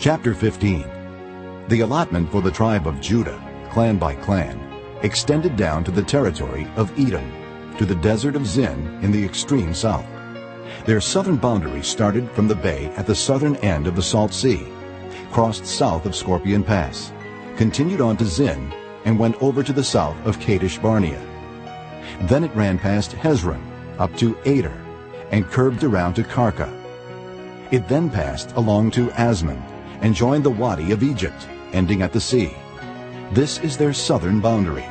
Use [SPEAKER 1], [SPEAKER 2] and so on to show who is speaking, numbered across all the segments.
[SPEAKER 1] Chapter 15 The allotment for the tribe of Judah, clan by clan, extended down to the territory of Edom, to the desert of Zin in the extreme south. Their southern boundary started from the bay at the southern end of the Salt Sea, crossed south of Scorpion Pass, continued on to Zin, and went over to the south of Kadesh Barnea. Then it ran past Hezron, up to Addar, and curved around to Karka. It then passed along to Azmon, and joined the Wadi of Egypt, ending at the sea. This is their southern boundary.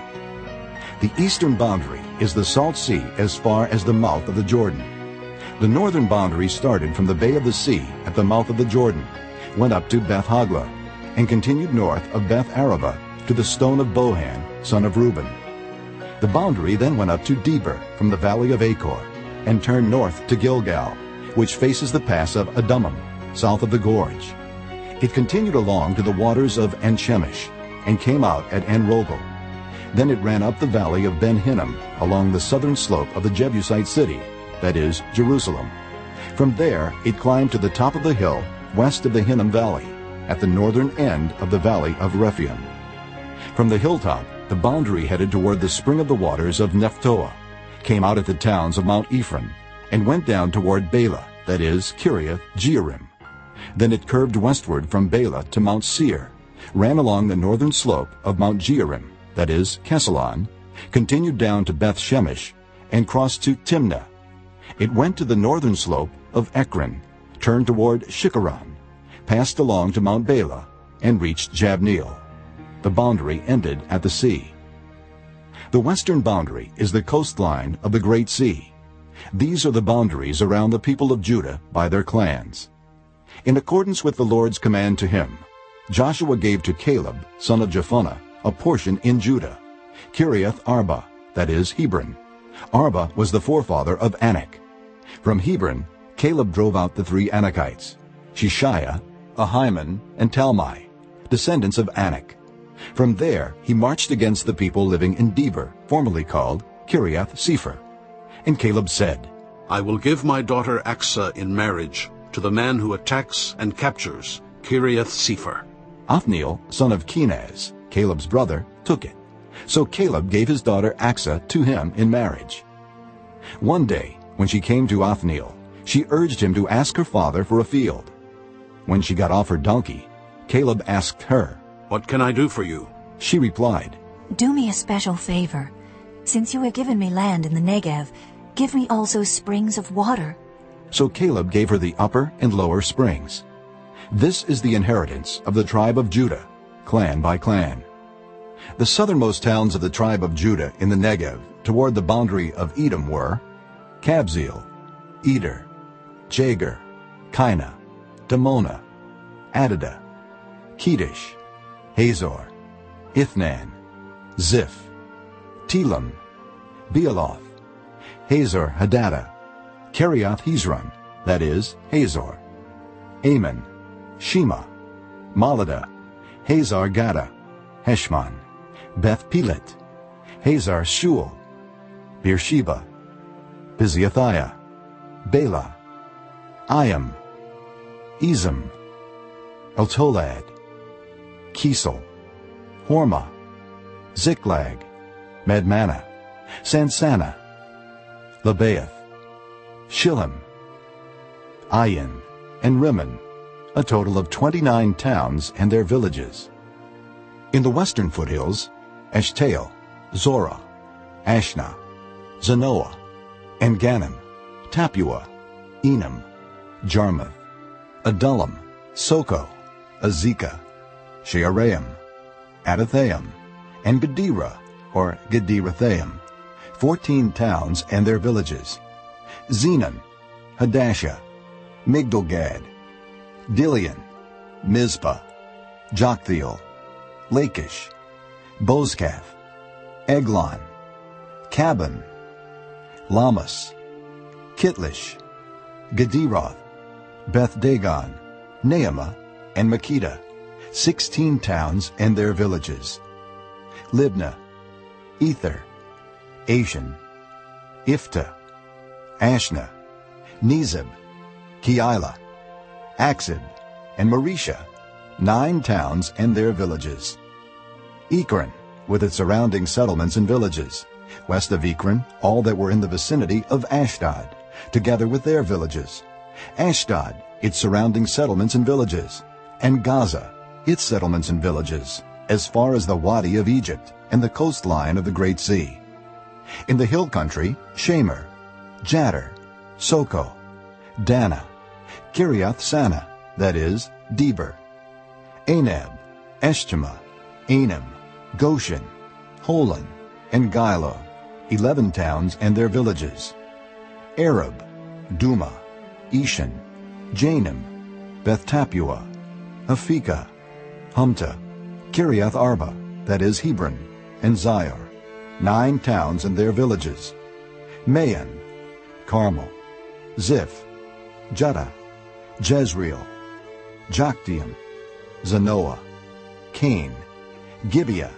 [SPEAKER 1] The eastern boundary is the Salt Sea as far as the mouth of the Jordan. The northern boundary started from the Bay of the Sea at the mouth of the Jordan, went up to Beth Hoglah, and continued north of Beth Arabah to the stone of Bohan, son of Reuben. The boundary then went up to Debir from the valley of Achor, and turned north to Gilgal, which faces the pass of Adummim, south of the gorge. It continued along to the waters of En-Shemesh, and came out at En-Rogel. Then it ran up the valley of Ben-Hinnom along the southern slope of the Jebusite city, that is, Jerusalem. From there it climbed to the top of the hill west of the Hinnom Valley, at the northern end of the valley of Rephaim. From the hilltop, the boundary headed toward the spring of the waters of Nephtoah, came out at the towns of Mount Ephron, and went down toward Baalah, that is, Kiriath Jearim. Then it curved westward from Baalah to Mount Seir, ran along the northern slope of Mount Jearim, that is, Kesalon, continued down to Beth Shemesh, and crossed to Timnah. It went to the northern slope of Ekron, turned toward Shikkeron, passed along to Mount Baalah, and reached Jabneel. The boundary ended at the sea. The western boundary is the coastline of the Great Sea. These are the boundaries around the people of Judah by their clans. In accordance with the Lord's command to him, Joshua gave to Caleb, son of Jephunneh, a portion in Judah, Kiriath Arba, that is, Hebron. Arba was the forefather of Anak. From Hebron, Caleb drove out the three Anakites, Sheshai, Ahiman, and Talmai, descendants of Anak. From there he marched against the people living in Debir, formerly called Kiriath Sepher. And Caleb said,
[SPEAKER 2] I will give my daughter Aksah in marriage to the man who attacks and captures Kiriath Sepher.
[SPEAKER 1] Othniel, son of Kenaz, Caleb's brother, took it. So Caleb gave his daughter Aksah to him in marriage. One day, when she came to Othniel, she urged him to ask her father for a field. When she got off her donkey, Caleb asked her,
[SPEAKER 2] What can I do for you?
[SPEAKER 1] She replied,
[SPEAKER 3] Do me a special favor. Since you have given me land in the Negev, give me also springs of water.
[SPEAKER 1] So Caleb gave her the upper and lower springs. This is the inheritance of the tribe of Judah, clan by clan. The southernmost towns of the tribe of Judah in the Negev toward the boundary of Edom were Kabzeel, Eder, Jagur, Kinah, Dimonah, Adadah, Kedesh, Hazor, Ithnan, Ziph, Telem, Bealoth, Hazor Hadattah, Kerioth Hezron, that is, Hazor, Ammon, Shema, Moladah, Hazar Gaddah, Heshmon, Beth Pelet, Hazar Shual, Beersheba, Biziothiah, Baalah, Iim, Ezem, Eltolad, Kesil, Hormah, Ziklag, Madmannah, Sansannah, Lebaoth, Shilhim, Ain, and Rimmon, a total of 29 towns and their villages. In the western foothills, Eshtaol, Zorah, Ashnah, Zanoah, En Gannim, Tappuah, Enam, Jarmuth, Adullam, Sokoh, Azekah, Shaaraim, Adithaim, and Gederah, or Gederothaim, fourteen towns and their villages, Zenan, Hadashah, Migdal Gad, Dilean, Mizpah, Joktheel, Lachish, Bozkath, Eglon, Kabbon, Lahmas, Kitlish, Gederoth, Beth Dagon, Naamah, and Makkedah, sixteen towns and their villages. Libnah, Ether, Ashan, Iphtah, Ashnah, Nezib, Keilah, Akzib, and Mareshah, nine towns and their villages. Ekron, with its surrounding settlements and villages. West of Ekron, all that were in the vicinity of Ashdod, together with their villages. Ashdod, its surrounding settlements and villages. And Gaza, its settlements and villages, as far as the Wadi of Egypt and the coastline of the Great Sea. In the hill country, Shamir, Jattir, Sokoh, Dannah, Kiriath Sannah, that is, Debir, Anab, Eshtemoa, Anim, Goshen, Holon, and Giloh, eleven towns and their villages. Arab, Dumah, Eshan, Janim, Beth Tappuah, Aphekah, Humtah, Kiriath Arba, that is Hebron, and Zior, nine towns and their villages. Maon, Carmel, Ziph, Juttah, Jezreel, Jokdeam, Zanoah, Kain, Gibeah,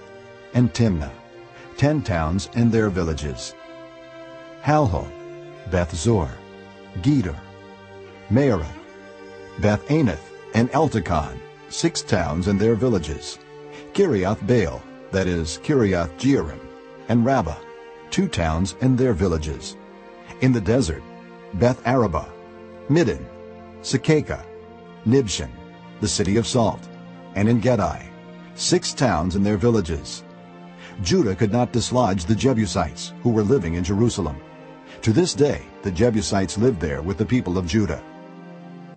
[SPEAKER 1] and Timnah, ten towns and their villages. Halhul, Beth Zur, Gedor, Maarath, Beth Anoth, and Eltekon, six towns and their villages. Kiriath Baal, that is, Kiriath Jearim, and Rabbah, two towns and their villages. In the desert, Beth Arabah, Middin, Sekakah, Nibshan, the city of salt, and En Gedi, six towns and their villages. Judah could not dislodge the Jebusites, who were living in Jerusalem. To this day, the Jebusites lived there with the people of Judah.